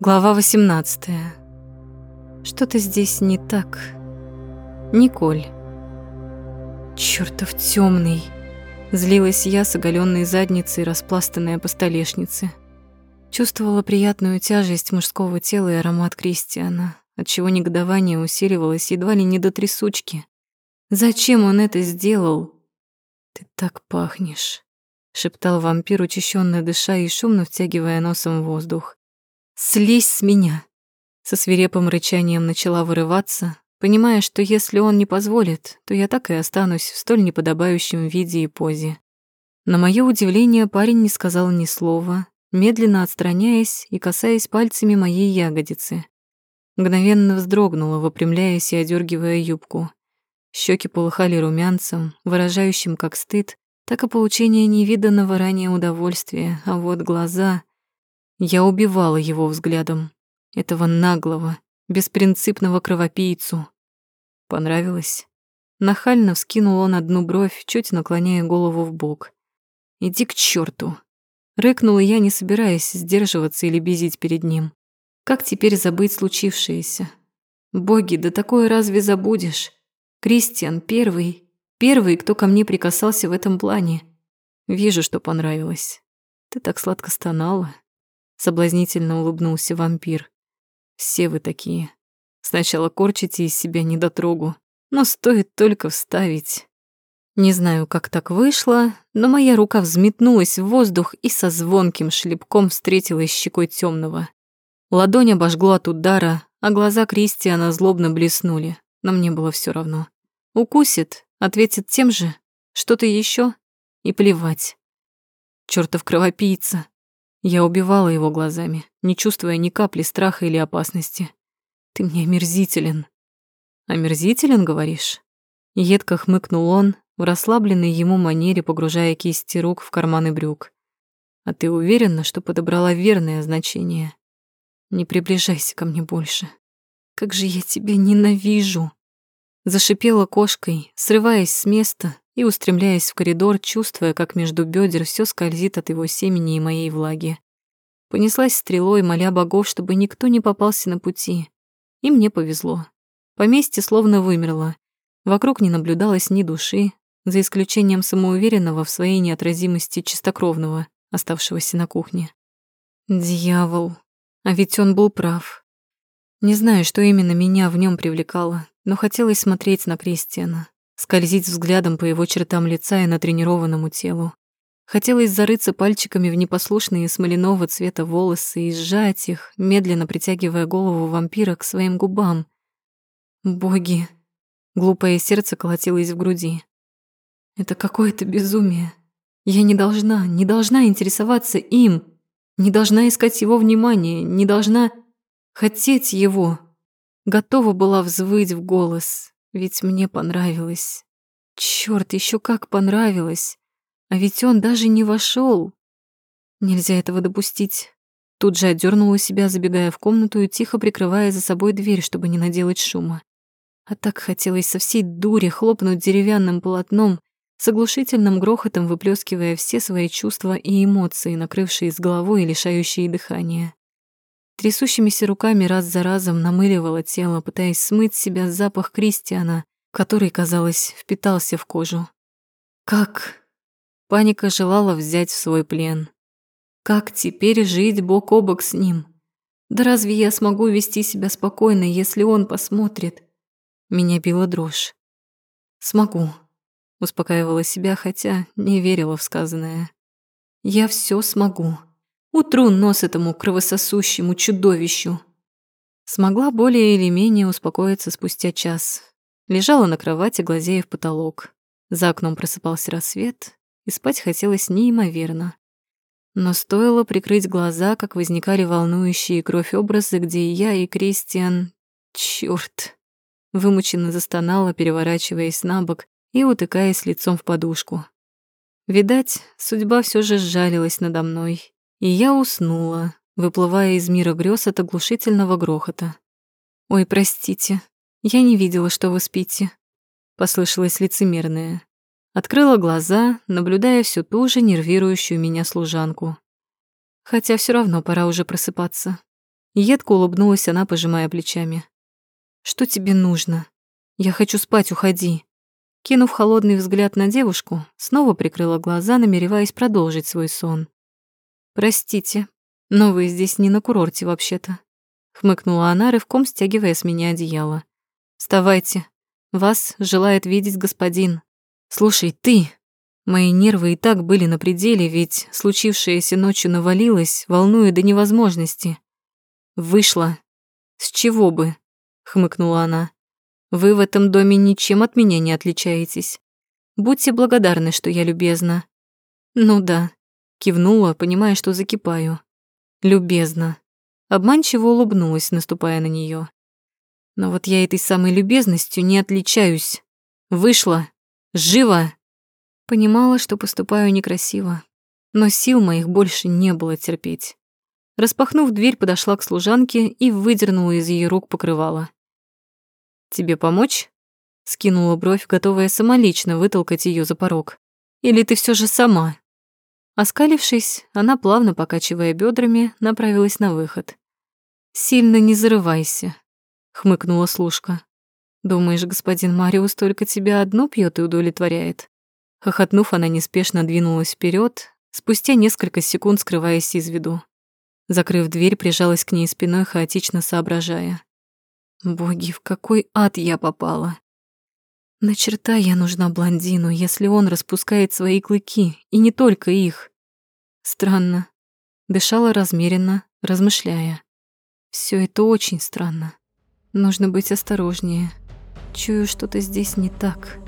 Глава 18. Что-то здесь не так. Николь. Чёртов тёмный. Злилась я с оголённой задницей, распластанной по столешнице. Чувствовала приятную тяжесть мужского тела и аромат Кристиана, отчего негодование усиливалось едва ли не до трясучки. Зачем он это сделал? Ты так пахнешь, шептал вампир, учащенно дыша и шумно втягивая носом воздух. «Слезь с меня!» Со свирепым рычанием начала вырываться, понимая, что если он не позволит, то я так и останусь в столь неподобающем виде и позе. На моё удивление парень не сказал ни слова, медленно отстраняясь и касаясь пальцами моей ягодицы. Мгновенно вздрогнула, выпрямляясь и одергивая юбку. Щеки полыхали румянцем, выражающим как стыд, так и получение невиданного ранее удовольствия, а вот глаза... Я убивала его взглядом. Этого наглого, беспринципного кровопийцу. Понравилось? Нахально вскинул он одну бровь, чуть наклоняя голову в бок. «Иди к черту! Рыкнула я, не собираясь сдерживаться или безить перед ним. Как теперь забыть случившееся? Боги, да такое разве забудешь? Кристиан первый, первый, кто ко мне прикасался в этом плане. Вижу, что понравилось. Ты так сладко стонала, Соблазнительно улыбнулся вампир. Все вы такие. Сначала корчите из себя недотрогу, но стоит только вставить. Не знаю, как так вышло, но моя рука взметнулась в воздух и со звонким шлепком встретилась щекой темного. Ладонь обожгло от удара, а глаза Кристиана злобно блеснули, но мне было все равно. Укусит, ответит тем же, что-то еще и плевать. Чёртов кровопийца, я убивала его глазами, не чувствуя ни капли страха или опасности. Ты мне омерзителен. Омерзителен, говоришь? Едко хмыкнул он, в расслабленной ему манере погружая кисти рук в карманы брюк. А ты уверена, что подобрала верное значение? Не приближайся ко мне больше. Как же я тебя ненавижу. Зашипела кошкой, срываясь с места и устремляясь в коридор, чувствуя, как между бедер все скользит от его семени и моей влаги. Понеслась стрелой, моля богов, чтобы никто не попался на пути. И мне повезло. Поместье словно вымерло. Вокруг не наблюдалось ни души, за исключением самоуверенного в своей неотразимости чистокровного, оставшегося на кухне. Дьявол. А ведь он был прав. Не знаю, что именно меня в нем привлекало, но хотелось смотреть на Кристиана скользить взглядом по его чертам лица и натренированному телу. Хотелось зарыться пальчиками в непослушные смоляного цвета волосы и сжать их, медленно притягивая голову вампира к своим губам. Боги! Глупое сердце колотилось в груди. Это какое-то безумие. Я не должна, не должна интересоваться им, не должна искать его внимания, не должна хотеть его. Готова была взвыть в голос, ведь мне понравилось. Чёрт, ещё как понравилось. А ведь он даже не вошёл. Нельзя этого допустить. Тут же отдёрнула себя, забегая в комнату и тихо прикрывая за собой дверь, чтобы не наделать шума. А так хотелось со всей дури хлопнуть деревянным полотном, с оглушительным грохотом выплескивая все свои чувства и эмоции, накрывшие с головой и лишающие дыхания. Трясущимися руками раз за разом намыливала тело, пытаясь смыть с себя запах Кристиана, который, казалось, впитался в кожу. Как? Паника желала взять в свой плен. Как теперь жить бок о бок с ним? Да разве я смогу вести себя спокойно, если он посмотрит? Меня била дрожь. Смогу. Успокаивала себя, хотя не верила в сказанное. Я все смогу. Утру нос этому кровососущему чудовищу. Смогла более или менее успокоиться спустя час. Лежала на кровати, глазея в потолок. За окном просыпался рассвет, и спать хотелось неимоверно. Но стоило прикрыть глаза, как возникали волнующие кровь образы, где я и Кристиан... Чёрт! Вымученно застонала, переворачиваясь на бок и утыкаясь лицом в подушку. Видать, судьба все же сжалилась надо мной и я уснула, выплывая из мира грез от оглушительного грохота. «Ой, простите, я не видела, что вы спите», — послышалось лицемерное. Открыла глаза, наблюдая всю ту же нервирующую меня служанку. Хотя все равно пора уже просыпаться. Едко улыбнулась она, пожимая плечами. «Что тебе нужно? Я хочу спать, уходи». Кинув холодный взгляд на девушку, снова прикрыла глаза, намереваясь продолжить свой сон. «Простите, но вы здесь не на курорте вообще-то», — хмыкнула она, рывком стягивая с меня одеяло. «Вставайте. Вас желает видеть господин. Слушай, ты...» Мои нервы и так были на пределе, ведь случившееся ночью навалилось, волнуя до невозможности. «Вышла. С чего бы?» — хмыкнула она. «Вы в этом доме ничем от меня не отличаетесь. Будьте благодарны, что я любезна». «Ну да», — кивнула, понимая, что закипаю. «Любезна». Обманчиво улыбнулась, наступая на нее. «Но вот я этой самой любезностью не отличаюсь. Вышла. Живо!» Понимала, что поступаю некрасиво, но сил моих больше не было терпеть. Распахнув дверь, подошла к служанке и выдернула из ее рук покрывало. «Тебе помочь?» Скинула бровь, готовая самолично вытолкать ее за порог. «Или ты все же сама?» Оскалившись, она, плавно покачивая бедрами, направилась на выход. «Сильно не зарывайся», — хмыкнула служка. «Думаешь, господин Мариус только тебя одну пьет и удовлетворяет?» Хохотнув, она неспешно двинулась вперед, спустя несколько секунд скрываясь из виду. Закрыв дверь, прижалась к ней спиной, хаотично соображая. Боги, в какой ад я попала? На черта я нужна блондину, если он распускает свои клыки, и не только их. Странно. Дышала размеренно, размышляя. Все это очень странно. Нужно быть осторожнее. Чую, что-то здесь не так.